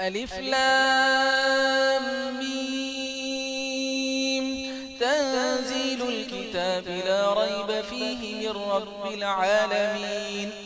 ألف لام ميم. تنزيل الكتاب لا ريب فيه من رب العالمين.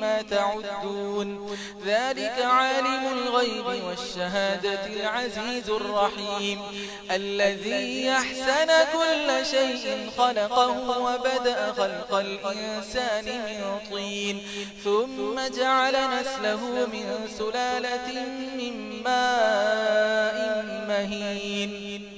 ما تعدون. ذلك عالم الغيب والشهادة العزيز الرحيم. الذي يحسن كل شيء خلقه وبدأ خلق الإنسان من طين. ثم جعل نسله من سلالة من ماء مهين.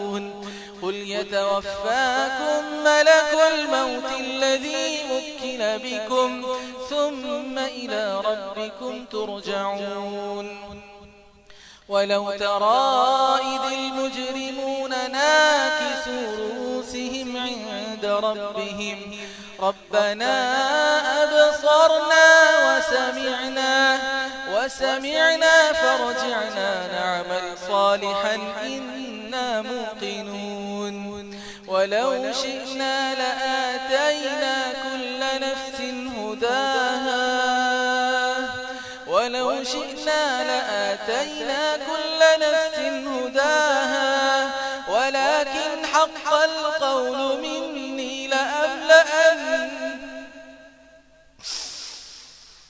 قل يتوفاكم ملك الموت الذي مكن بكم ثم إلى ربكم ترجعون ولو ترى إذ المجرمون ناكسوا روسهم عند ربهم ربنا أبصرنا وسمعنا وسمعنا فرجعنا نعمل صالحا إنا ولو شئنا لآتينا كل نفس هداها. ولو شئنا لآتينا كل نفس هداها. ولكن حق القول مني لأبلأن.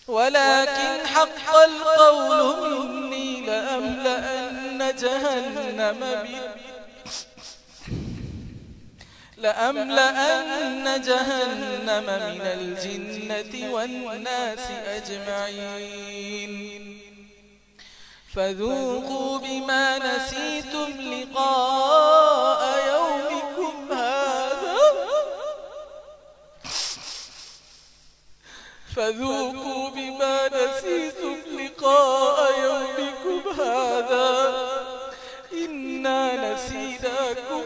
ولكن حق القول مني لأملأن جهنم بك لأملأن جهنم من الجنة والناس أجمعين. فذوقوا بما نسيتم لقاء يومكم هذا. فذوقوا بما نسيتم لقاء يومكم هذا. إنا نسيناكم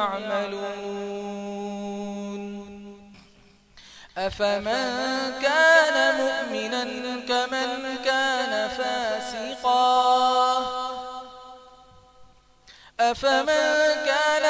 يعملون. أفمن كان مؤمنا كمن كان فاسقا. أفمن كان